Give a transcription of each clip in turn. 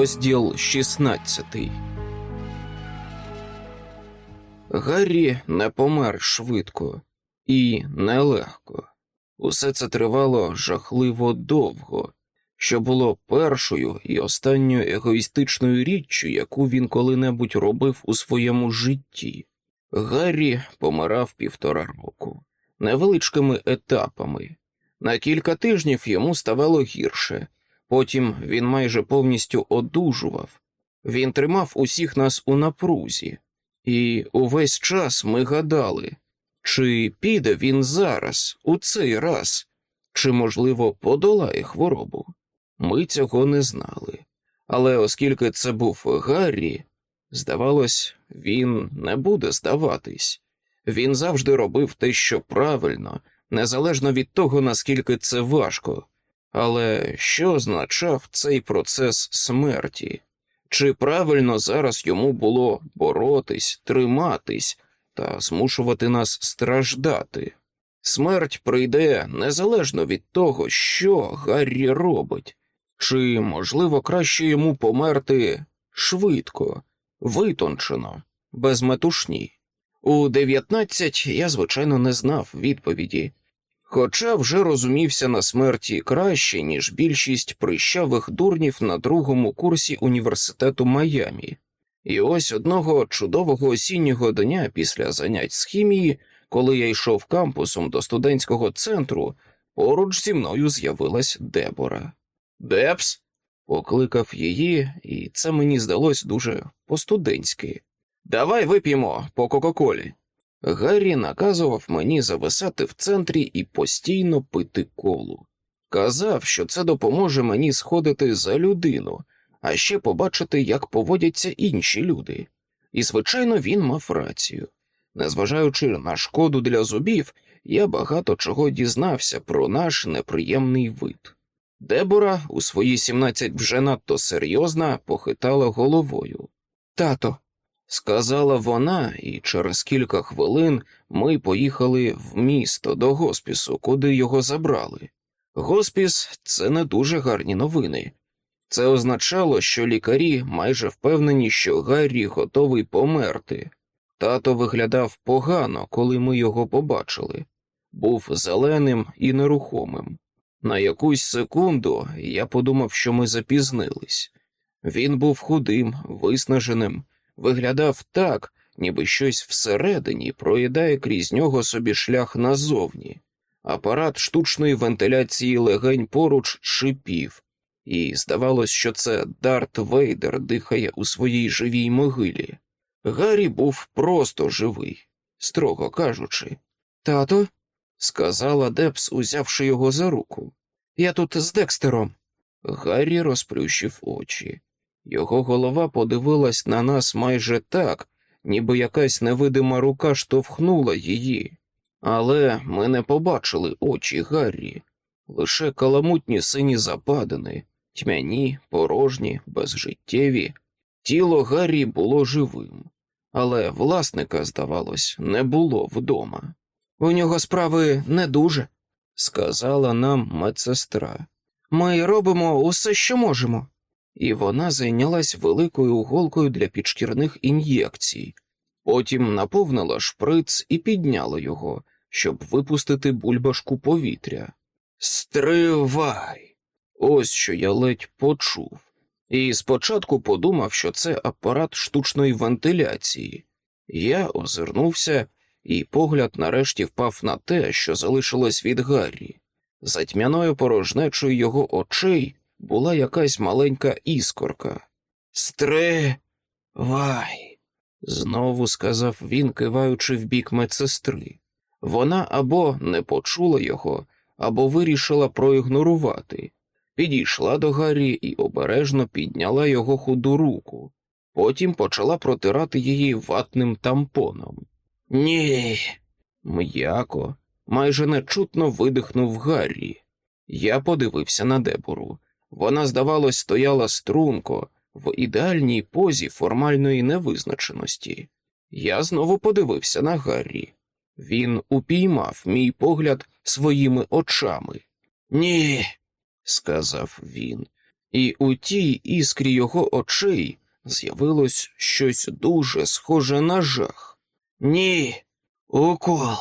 Розділ 16 Гаррі не помер швидко і нелегко. Усе це тривало жахливо довго, що було першою і останньою егоїстичною річчю, яку він коли-небудь робив у своєму житті. Гаррі помирав півтора року, невеличкими етапами. На кілька тижнів йому ставало гірше, потім він майже повністю одужував. Він тримав усіх нас у напрузі, і увесь час ми гадали, чи піде він зараз, у цей раз, чи, можливо, подолає хворобу. Ми цього не знали. Але оскільки це був Гаррі, здавалось, він не буде здаватись. Він завжди робив те, що правильно, незалежно від того, наскільки це важко. Але що означав цей процес смерті? Чи правильно зараз йому було боротись, триматись та змушувати нас страждати? Смерть прийде незалежно від того, що Гаррі робить, чи, можливо, краще йому померти швидко, витончено, без метушні. У дев'ятнадцять я, звичайно, не знав відповіді, хоча вже розумівся на смерті краще, ніж більшість прищавих дурнів на другому курсі університету Майамі. І ось одного чудового осіннього дня після занять з хімії, коли я йшов кампусом до студентського центру, поруч зі мною з'явилась Дебора. Депс? покликав її, і це мені здалось дуже по-студентськи. Давай вип'ємо по Кока-Колі. Гаррі наказував мені зависати в центрі і постійно пити колу. Казав, що це допоможе мені сходити за людину, а ще побачити, як поводяться інші люди. І, звичайно, він мав рацію. Незважаючи на шкоду для зубів, я багато чого дізнався про наш неприємний вид. Дебора у свої сімнадцять вже надто серйозна похитала головою. Тато, сказала вона, і через кілька хвилин ми поїхали в місто до госпісу, куди його забрали. Госпіс це не дуже гарні новини. Це означало, що лікарі майже впевнені, що Гаррі готовий померти. Тато виглядав погано, коли ми його побачили, був зеленим і нерухомим. На якусь секунду я подумав, що ми запізнились. Він був худим, виснаженим, виглядав так, ніби щось всередині проїдає крізь нього собі шлях назовні. Апарат штучної вентиляції легень поруч шипів, і здавалось, що це Дарт Вейдер дихає у своїй живій могилі. Гаррі був просто живий, строго кажучи. Тато, сказала Депс, узявши його за руку. Я тут з Декстером. Гаррі розплющив очі. Його голова подивилась на нас майже так, ніби якась невидима рука штовхнула її. Але ми не побачили очі Гаррі, лише каламутні сині западини, тьмяні, порожні, безжиттєві. Тіло Гаррі було живим, але власника, здавалось, не було вдома. У нього справи не дуже, сказала нам медсестра. Ми робимо усе, що можемо. І вона зайнялась великою голкою для підшкірних ін'єкцій, потім наповнила шприц і підняла його, щоб випустити бульбашку повітря. Стривай! Ось що я ледь почув. І спочатку подумав, що це апарат штучної вентиляції. Я озирнувся, і погляд нарешті впав на те, що залишилось від Гаррі. За тьмяною порожнечою його очей була якась маленька іскорка. Стривай, знову сказав він, киваючи в бік медсестри. Вона або не почула його, або вирішила проігнорувати. Підійшла до Гаррі і обережно підняла його худу руку, потім почала протирати її ватним тампоном. Ні, м'яко, майже нечутно видихнув Гаррі. Я подивився на дебору. Вона, здавалось, стояла струнко, в ідеальній позі формальної невизначеності. Я знову подивився на Гаррі. Він упіймав мій погляд своїми очами. Ні, сказав він, і у тій іскрі його очей з'явилось щось дуже схоже на жах. Ні, укол.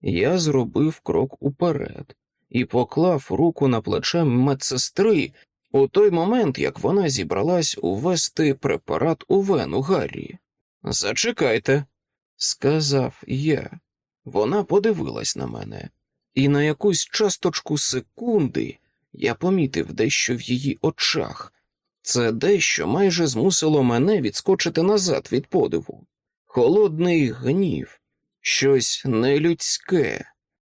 Я зробив крок уперед і поклав руку на плече медсестри у той момент, як вона зібралась увести препарат у вену Гаррі. Зачекайте, сказав я. Вона подивилась на мене, і на якусь часточку секунди я помітив дещо в її очах. Це дещо майже змусило мене відскочити назад від подиву. Холодний гнів, щось нелюдське,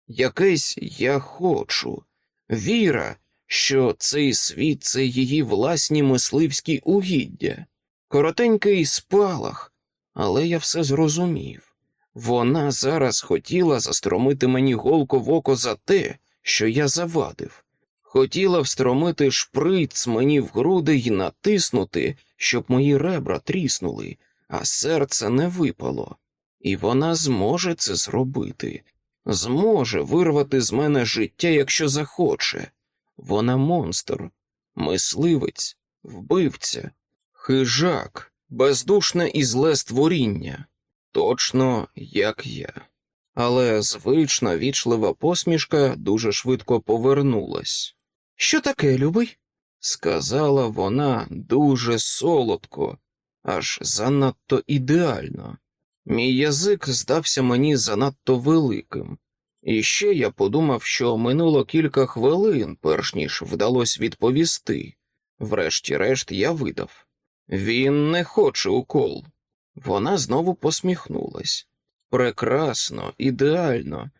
якесь я хочу, віра, що цей світ це її власні мисливські угіддя, коротенький спалах, але я все зрозумів. Вона зараз хотіла застромити мені голку в око за те, що я завадив. Хотіла встромити шприц мені в груди й натиснути, щоб мої ребра тріснули, а серце не випало. І вона зможе це зробити, зможе вирвати з мене життя, якщо захоче. Вона монстр, мисливець, вбивця, хижак, бездушне і зле створіння, точно як я. Але звична вічлива посмішка дуже швидко повернулась. Що таке, любий? сказала вона дуже солодко, аж занадто ідеально. Мій язик здався мені занадто великим, і ще я подумав, що минуло кілька хвилин, перш ніж вдалося відповісти. Врешті-решт я видав. Він не хоче укол. Вона знову посміхнулась. Прекрасно, ідеально.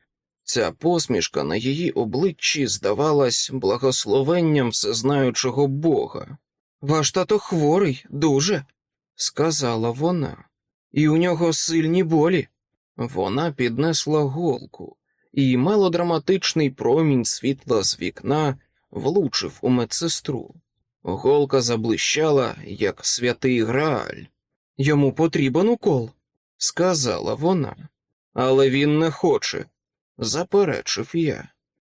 Ця посмішка на її обличчі здавалась благословенням всезнаючого Бога. Ваш тато хворий, дуже, сказала вона, і у нього сильні болі. Вона піднесла голку, і мелодраматичний промінь світла з вікна влучив у медсестру. Голка заблищала, як святий Грааль. Йому потрібен укол, сказала вона. Але він не хоче, заперечив я.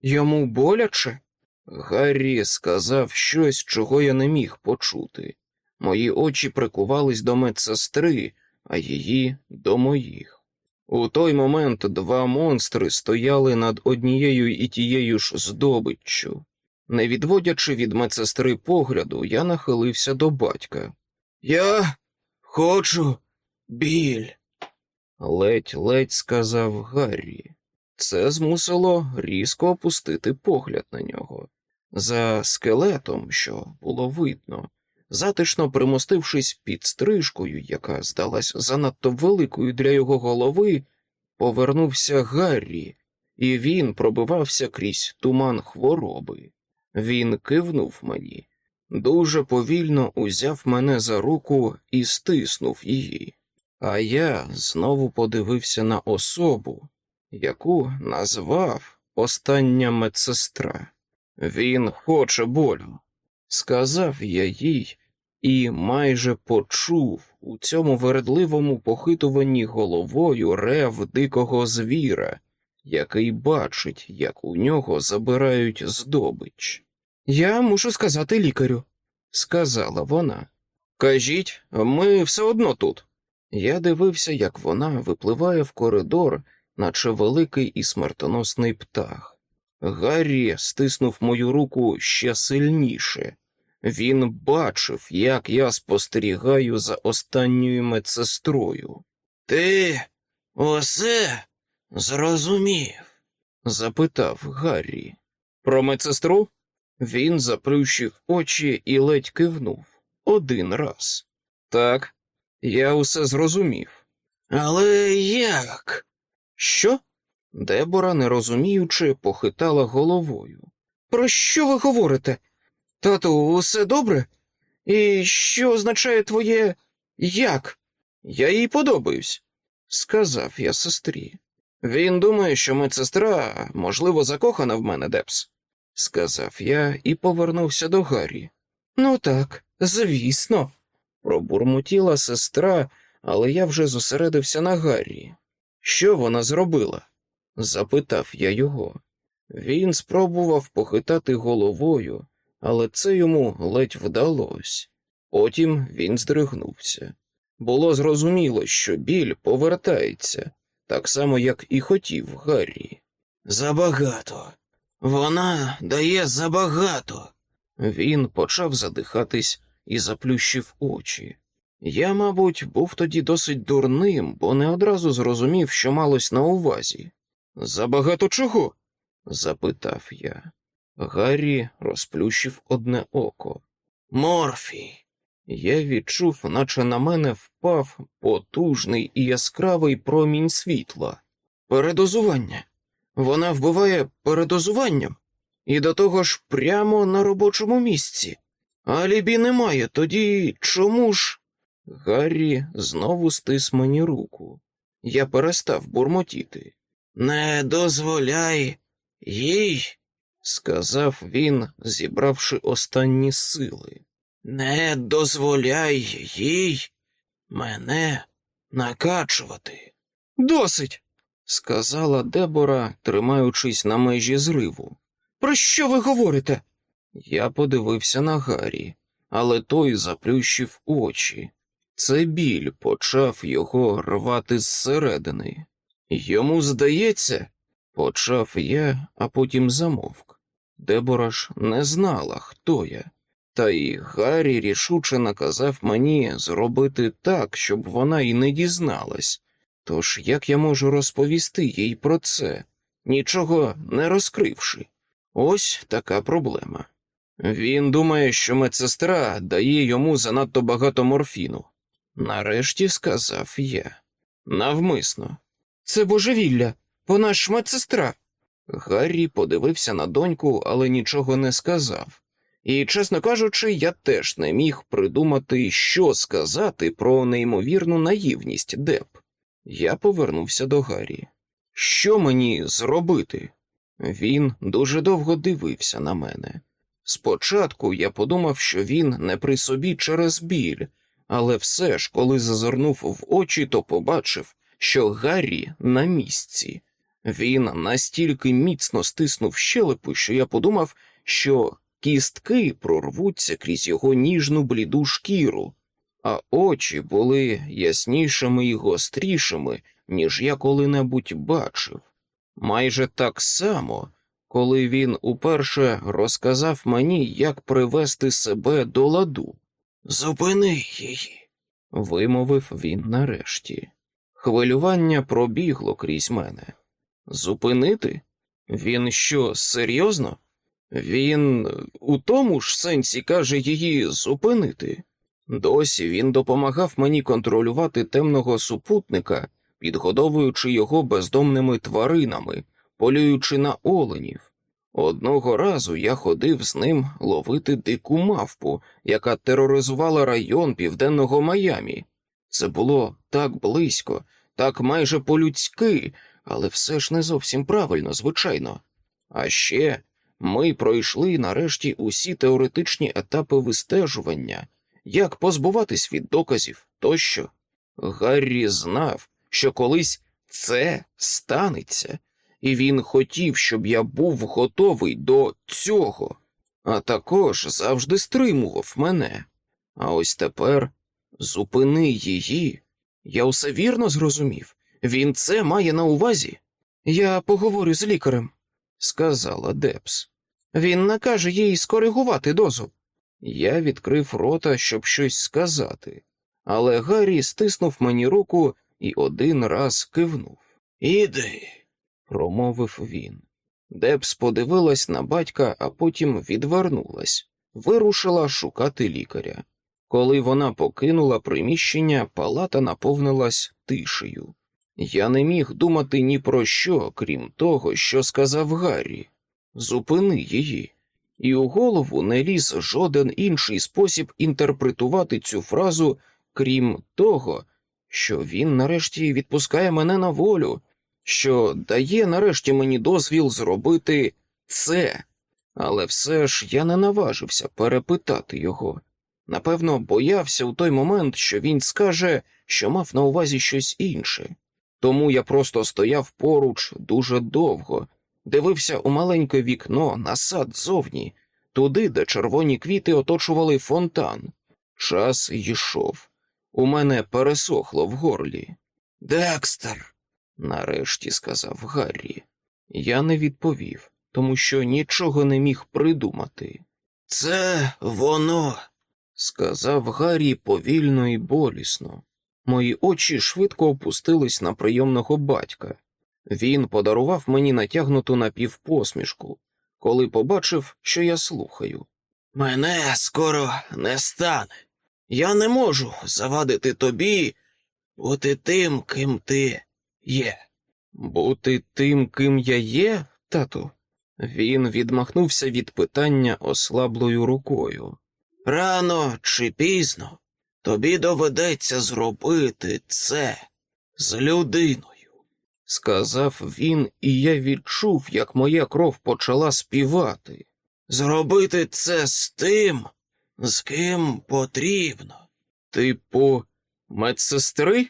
Йому боляче? Гаррі сказав щось, чого я не міг почути. Мої очі прикувались до медсестри, а її до моїх. У той момент два монстри стояли над однією і тією ж здобиччю. Не відводячи від медсестри погляду, я нахилився до батька. Я хочу біль, ледь-ледь сказав Гаррі. Це змусило різко опустити погляд на нього. За скелетом, що було видно, затишно примостившись під стрижкою, яка здалась занадто великою для його голови, повернувся Гаррі, і він пробивався крізь туман хвороби. Він кивнув мені, дуже повільно узяв мене за руку і стиснув її. А я знову подивився на особу, яку назвав остання медсестра. Він хоче болю, сказав я їй і майже почув у цьому вередливому похитуванні головою рев дикого звіра, який бачить, як у нього забирають здобич. Я мушу сказати лікарю, сказала вона. Кажіть, ми все одно тут. Я дивився, як вона випливає в коридор, наче великий і смертоносний птах. Гаррі стиснув мою руку ще сильніше. Він бачив, як я спостерігаю за останньою медсестрою. Ти усе зрозумів? запитав Гаррі. Про медсестру? Він заплющив очі і ледь кивнув один раз. Так, я усе зрозумів. Але як? Що? Дебора, не розуміючи, похитала головою. Про що ви говорите? Тату, усе добре? І що означає твоє як? Я їй подобаюсь, сказав я сестрі. Він думає, що медсестра, можливо, закохана в мене, Депс, сказав я і повернувся до Гаррі. Ну так, звісно, пробурмотіла сестра, але я вже зосередився на Гаррі. Що вона зробила? запитав я його. Він спробував похитати головою, але це йому ледь вдалося. Потім він здригнувся. Було зрозуміло, що біль повертається, так само, як і хотів Гаррі. Забагато. Вона дає забагато. Він почав задихатись і заплющив очі. Я, мабуть, був тоді досить дурним, бо не одразу зрозумів, що малось на увазі. Забагато чого? запитав я. Гаррі розплющив одне око. Морфій. Я відчув, наче на мене впав потужний і яскравий промінь світла. Передозування. Вона вбиває передозуванням, і до того ж прямо на робочому місці. Алібі немає, тоді чому ж? Гаррі знову стис мені руку. Я перестав бурмотіти. Не дозволяй їй, сказав він, зібравши останні сили. Не дозволяй їй мене накачувати. Досить, сказала Дебора, тримаючись на межі зриву. Про що ви говорите? Я подивився на Гаррі, але той заплющив очі. Це біль почав його рвати зсередини. Йому здається, почав я, а потім замовк. Дебора ж не знала, хто я. Та й Гаррі рішуче наказав мені зробити так, щоб вона й не дізналась. Тож як я можу розповісти їй про це, нічого не розкривши? Ось така проблема. Він думає, що медсестра дає йому занадто багато морфіну. Нарешті сказав я. Навмисно. Це божевілля, вона ж медсестра. Гаррі подивився на доньку, але нічого не сказав. І, чесно кажучи, я теж не міг придумати, що сказати про неймовірну наївність Деп. Я повернувся до Гаррі. Що мені зробити? Він дуже довго дивився на мене. Спочатку я подумав, що він не при собі через біль, але все ж, коли зазирнув в очі, то побачив, що Гаррі на місці. Він настільки міцно стиснув щелепу, що я подумав, що кістки прорвуться крізь його ніжну бліду шкіру, а очі були яснішими і гострішими, ніж я коли-небудь бачив. Майже так само, коли він уперше розказав мені, як привести себе до ладу. Зупини її, вимовив він нарешті. Хвилювання пробігло крізь мене. Зупинити? Він що, серйозно? Він у тому ж сенсі каже її зупинити. Досі він допомагав мені контролювати темного супутника, підгодовуючи його бездомними тваринами, полюючи на оленів. Одного разу я ходив з ним ловити дику мавпу, яка тероризувала район південного Майамі. Це було так близько, так майже по-людськи, але все ж не зовсім правильно, звичайно. А ще ми пройшли нарешті усі теоретичні етапи вистежування, як позбуватись від доказів тощо. Гаррі знав, що колись це станеться, і він хотів, щоб я був готовий до цього, а також завжди стримував мене. А ось тепер зупини її. Я усе вірно зрозумів. Він це має на увазі. Я поговорю з лікарем, сказала Депс. Він накаже їй скоригувати дозу. Я відкрив рота, щоб щось сказати, але Гаррі стиснув мені руку і один раз кивнув. Іди, промовив він. Депс подивилась на батька, а потім відвернулась, вирушила шукати лікаря. Коли вона покинула приміщення, палата наповнилась тишею. Я не міг думати ні про що, крім того, що сказав Гаррі. Зупини її. І у голову не ліз жоден інший спосіб інтерпретувати цю фразу, крім того, що він нарешті відпускає мене на волю, що дає нарешті мені дозвіл зробити це, але все ж я не наважився перепитати його. Напевно, боявся у той момент, що він скаже, що мав на увазі щось інше. Тому я просто стояв поруч дуже довго, дивився у маленьке вікно на сад зовні, туди, де червоні квіти оточували фонтан. Час йшов. У мене пересохло в горлі. Декстер, нарешті сказав Гаррі. Я не відповів, тому що нічого не міг придумати. Це воно, сказав Гаррі повільно і болісно. Мої очі швидко опустились на прийомного батька. Він подарував мені натягнуту напівпосмішку, коли побачив, що я слухаю. Мене скоро не стане. Я не можу завадити тобі бути тим, ким ти є. Бути тим, ким я є, тату? Він відмахнувся від питання ослаблою рукою. Рано чи пізно тобі доведеться зробити це з людиною, сказав він, і я відчув, як моя кров почала співати. Зробити це з тим, з ким потрібно. Типу, медсестри?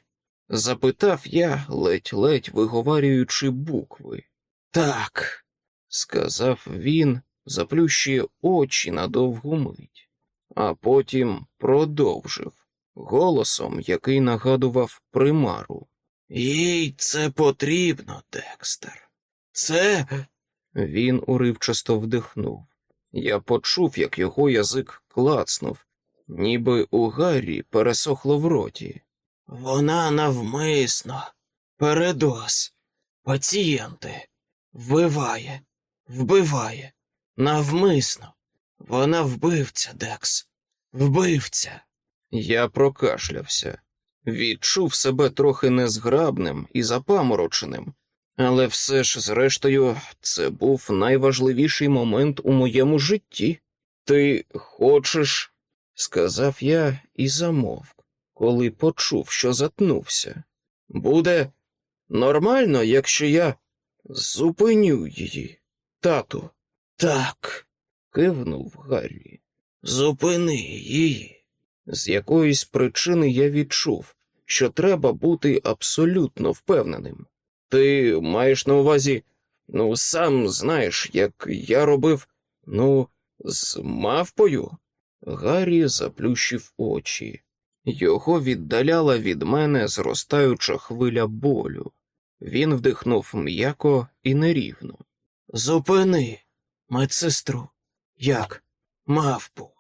запитав я, ледь-ледь виговарюючи букви. Так, сказав він, заплющує очі на довгу мить, а потім продовжив голосом, який нагадував примару. Їй це потрібно, Декстер. Це. Він уривчасто вдихнув. Я почув, як його язик клацнув, ніби у Гаррі пересохло в роті. Вона навмисно, передос, пацієнти, вбиває, вбиває, навмисно. Вона вбивця, Декс, вбивця. Я прокашлявся, відчув себе трохи незграбним і запамороченим, але все ж, зрештою, це був найважливіший момент у моєму житті. Ти хочеш, сказав я і замовк, коли почув, що затнувся. Буде нормально, якщо я зупиню її, тату. Так, кивнув Гаррі. Зупини її. З якоїсь причини я відчув, що треба бути абсолютно впевненим. Ти маєш на увазі, ну, сам знаєш, як я робив, ну, з мавпою? Гаррі заплющив очі. Його віддаляла від мене зростаюча хвиля болю. Він вдихнув м'яко і нерівно. Зупини, медсестру, як мавпу.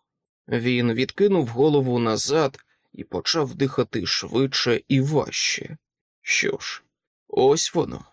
Він відкинув голову назад і почав дихати швидше і важче. Що ж, ось воно.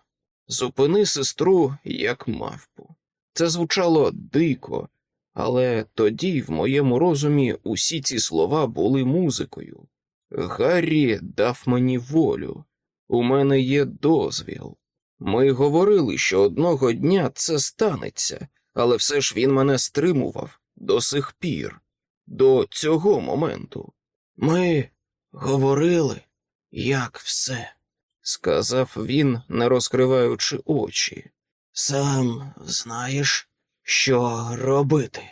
Зупини сестру, як мавпу. Це звучало дико, але тоді в моєму розумі усі ці слова були музикою. Гаррі дав мені волю, у мене є дозвіл. Ми говорили, що одного дня це станеться, але все ж він мене стримував до сих пір, до цього моменту. Ми говорили, як все, сказав він, не розкриваючи очі. Сам знаєш, що робити.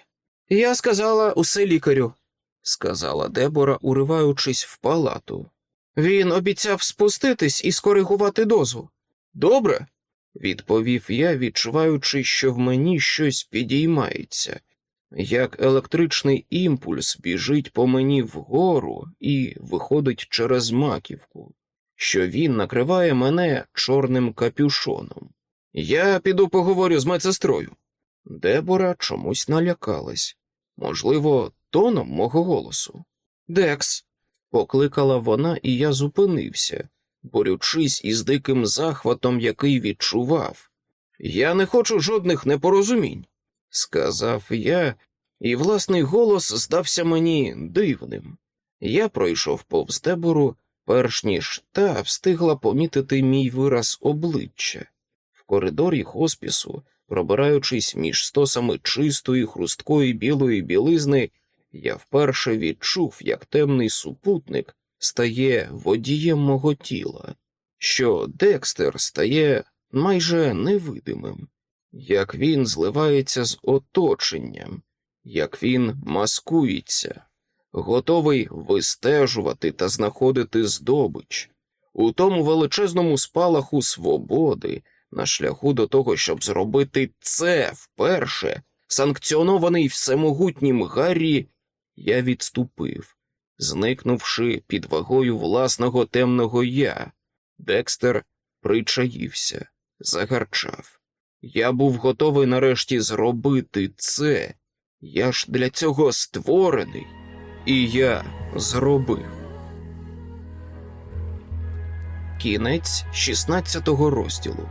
Я сказала усе лікарю, сказала Дебора, уриваючись в палату. Він обіцяв спуститись і скоригувати дозу. Добре, відповів я, відчуваючи, що в мені щось підіймається, як електричний імпульс біжить по мені вгору і виходить через маківку, що він накриває мене чорним капюшоном. Я піду поговорю з медсестрою. Дебора чомусь налякалась, можливо, тоном мого голосу. Декс, покликала вона, і я зупинився, борючись із диким захватом, який відчував. Я не хочу жодних непорозумінь, сказав я, і власний голос здався мені дивним. Я пройшов повз дебору, перш ніж та встигла помітити мій вираз обличчя. В коридорі хоспісу, пробираючись між стосами чистої, хрусткої білої білизни, я вперше відчув, як темний супутник стає водієм мого тіла, що Декстер стає майже невидимим, як він зливається з оточенням, як він маскується, готовий вистежувати та знаходити здобич. У тому величезному спалаху свободи, на шляху до того, щоб зробити це вперше, санкціонований всемогутнім Гаррі, я відступив, зникнувши під вагою власного темного я. Декстер причаївся, загарчав. Я був готовий нарешті зробити це. Я ж для цього створений. І я зробив. Кінець 16 розділу.